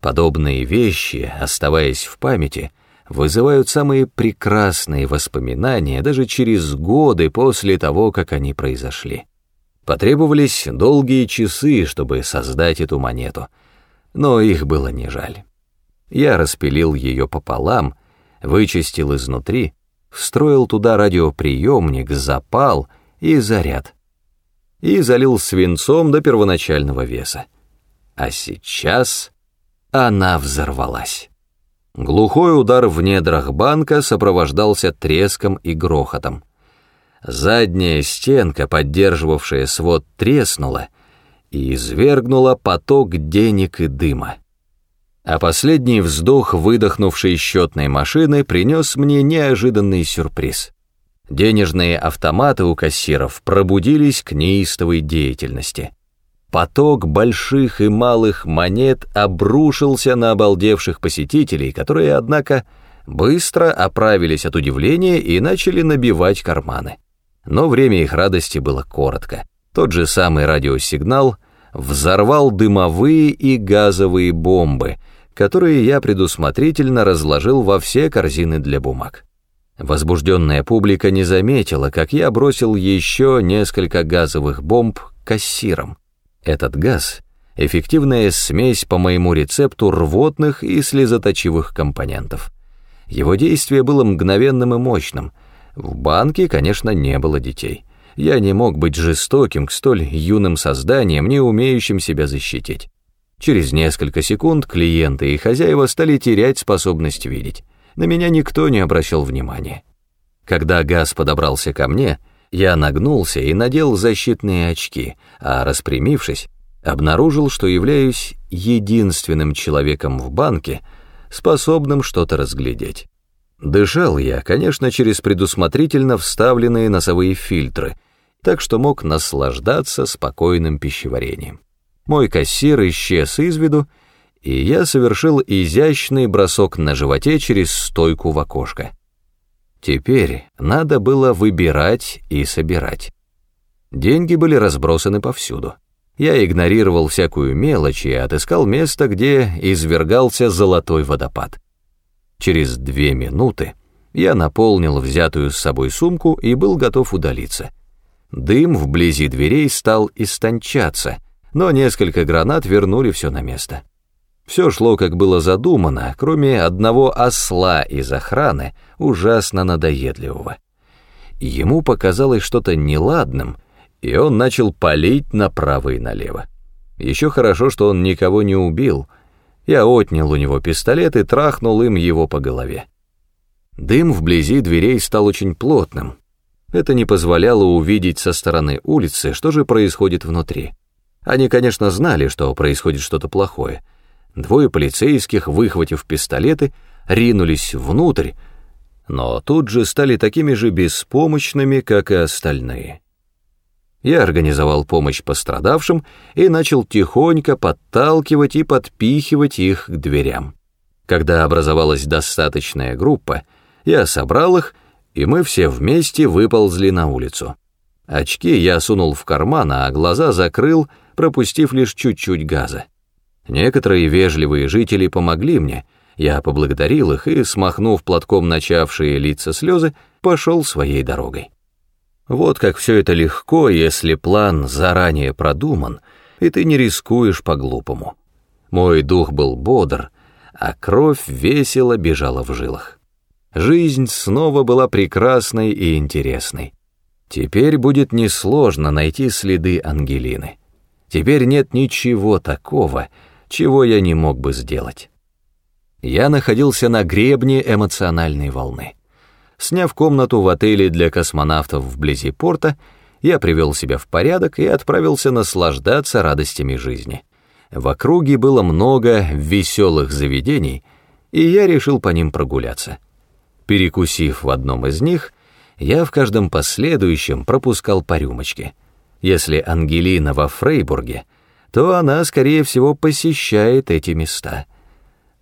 Подобные вещи, оставаясь в памяти, вызывают самые прекрасные воспоминания даже через годы после того, как они произошли. Потребовались долгие часы, чтобы создать эту монету, но их было не жаль. Я распилил ее пополам, вычистил изнутри, встроил туда радиоприемник, запал и заряд, и залил свинцом до первоначального веса. А сейчас она взорвалась. Глухой удар в недрах банка сопровождался треском и грохотом. Задняя стенка, поддерживавшая свод, треснула и извергнула поток денег и дыма. А последний вздох выдохнувшей счетной машины принес мне неожиданный сюрприз. Денежные автоматы у кассиров пробудились к неистовой деятельности. Поток больших и малых монет обрушился на обалдевших посетителей, которые, однако, быстро оправились от удивления и начали набивать карманы. Но время их радости было коротко. Тот же самый радиосигнал взорвал дымовые и газовые бомбы, которые я предусмотрительно разложил во все корзины для бумаг. Возбужденная публика не заметила, как я бросил еще несколько газовых бомб кассирам. Этот газ — эффективная смесь по моему рецепту рвотных и слезоточивых компонентов. Его действие было мгновенным и мощным. В банке, конечно, не было детей. Я не мог быть жестоким к столь юным созданиям, не умеющим себя защитить. Через несколько секунд клиенты и хозяева стали терять способность видеть. На меня никто не обращал внимания. Когда газ подобрался ко мне, я нагнулся и надел защитные очки, а распрямившись, обнаружил, что являюсь единственным человеком в банке, способным что-то разглядеть. Дышал я, конечно, через предусмотрительно вставленные носовые фильтры, так что мог наслаждаться спокойным пищеварением. Мой кассир исчез из виду, и я совершил изящный бросок на животе через стойку в окошко. Теперь надо было выбирать и собирать. Деньги были разбросаны повсюду. Я игнорировал всякую мелочь и отыскал место, где извергался золотой водопад. Через две минуты я наполнил взятую с собой сумку и был готов удалиться. Дым вблизи дверей стал истончаться, но несколько гранат вернули все на место. Все шло, как было задумано, кроме одного осла из охраны, ужасно надоедливого. Ему показалось что-то неладным, и он начал палить направо и налево. Еще хорошо, что он никого не убил. Я отнял у него пистолет и трахнул им его по голове. Дым вблизи дверей стал очень плотным. Это не позволяло увидеть со стороны улицы, что же происходит внутри. Они, конечно, знали, что происходит что-то плохое — Двое полицейских, выхватив пистолеты, ринулись внутрь, но тут же стали такими же беспомощными, как и остальные. Я организовал помощь пострадавшим и начал тихонько подталкивать и подпихивать их к дверям. Когда образовалась достаточная группа, я собрал их, и мы все вместе выползли на улицу. Очки я сунул в карман, а глаза закрыл, пропустив лишь чуть-чуть газа. Некоторые вежливые жители помогли мне, я поблагодарил их и, смахнув платком начавшие лица слезы, пошел своей дорогой. Вот как все это легко, если план заранее продуман, и ты не рискуешь по-глупому. Мой дух был бодр, а кровь весело бежала в жилах. Жизнь снова была прекрасной и интересной. Теперь будет несложно найти следы Ангелины. Теперь нет ничего такого, чего я не мог бы сделать. Я находился на гребне эмоциональной волны. Сняв комнату в отеле для космонавтов вблизи порта, я привел себя в порядок и отправился наслаждаться радостями жизни. В округе было много веселых заведений, и я решил по ним прогуляться. Перекусив в одном из них, я в каждом последующем пропускал по рюмочке. Если Ангелина во Фрейбурге — то она, скорее всего, посещает эти места.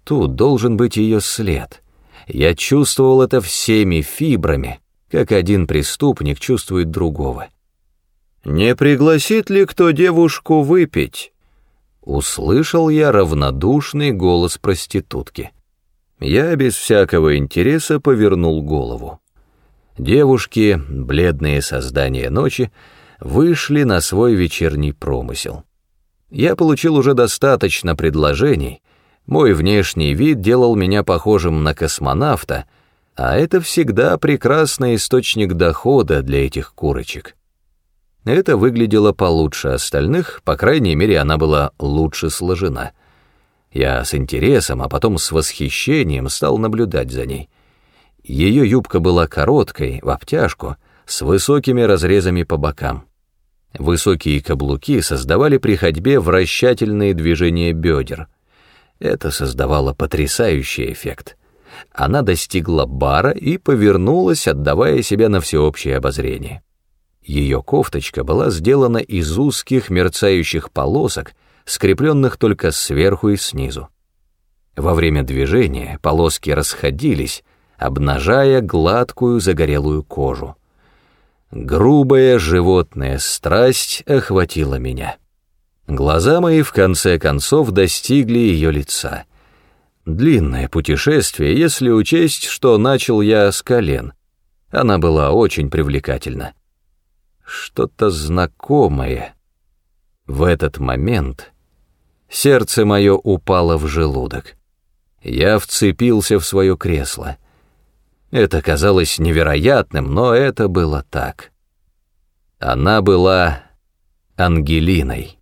Тут должен быть ее след. Я чувствовал это всеми фибрами, как один преступник чувствует другого. «Не пригласит ли кто девушку выпить?» услышал я равнодушный голос проститутки. Я без всякого интереса повернул голову. Девушки, бледные создания ночи, вышли на свой вечерний промысел. Я получил уже достаточно предложений, мой внешний вид делал меня похожим на космонавта, а это всегда прекрасный источник дохода для этих курочек. Это выглядело получше остальных, по крайней мере, она была лучше сложена. Я с интересом, а потом с восхищением стал наблюдать за ней. Ее юбка была короткой, в обтяжку, с высокими разрезами по бокам. Высокие каблуки создавали при ходьбе вращательные движения бедер. Это создавало потрясающий эффект. Она достигла бара и повернулась, отдавая себя на всеобщее обозрение. Ее кофточка была сделана из узких мерцающих полосок, скрепленных только сверху и снизу. Во время движения полоски расходились, обнажая гладкую загорелую кожу. Грубая животная страсть охватила меня. Глаза мои в конце концов достигли ее лица. Длинное путешествие, если учесть, что начал я с колен. Она была очень привлекательна что-то знакомое. В этот момент сердце мое упало в желудок. Я вцепился в свое кресло. Это казалось невероятным, но это было так. Она была Ангелиной.